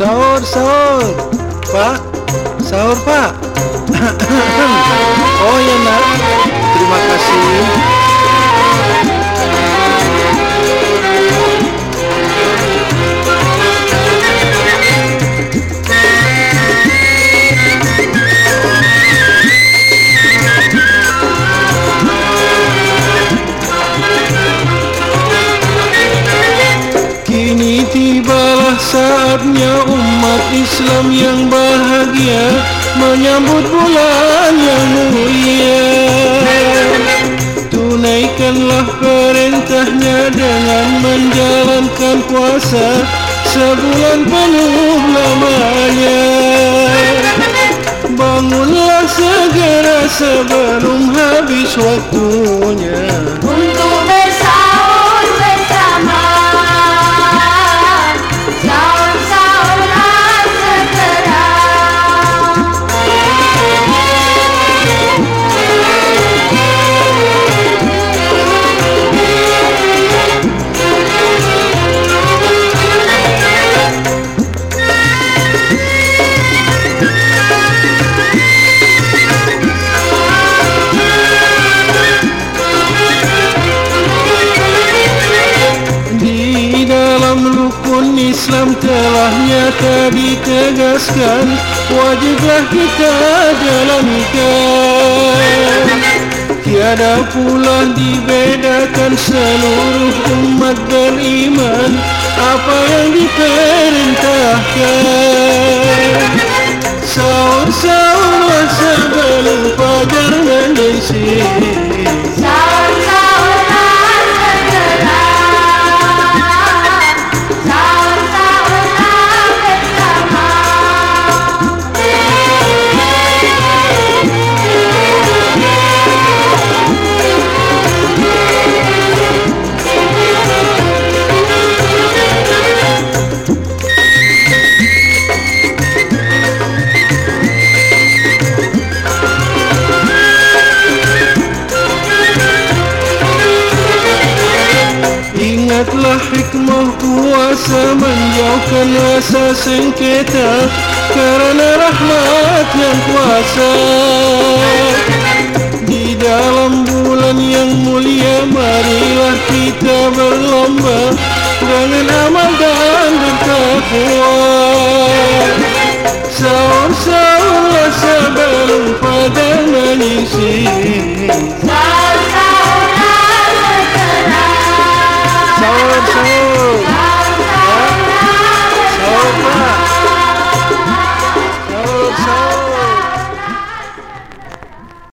Sahur, sahur. Pak, sahur pak. oh ya nak, terima kasih. Tibalah saatnya umat Islam yang bahagia Menyambut bulan yang mulia. Tunaikanlah perintahnya dengan menjalankan puasa Sebulan penuh lamanya. Bangunlah segera sebelum habis waktunya nyata ditegaskan Wajiblah kita jalankan Tiada pula dibedakan seluruh umat beriman Apa yang diperintahkan. Sahur-sahurlah sebelum fajar menyingsing Ingatlah hikmah kuasa menjauhkan rasa sengketa Kerana rahmat yang kuasa. Di dalam bulan yang mulia marilah kita berlomba Dengan amal dan bertakwa. Sahur-sahurlah sebelum padam No. what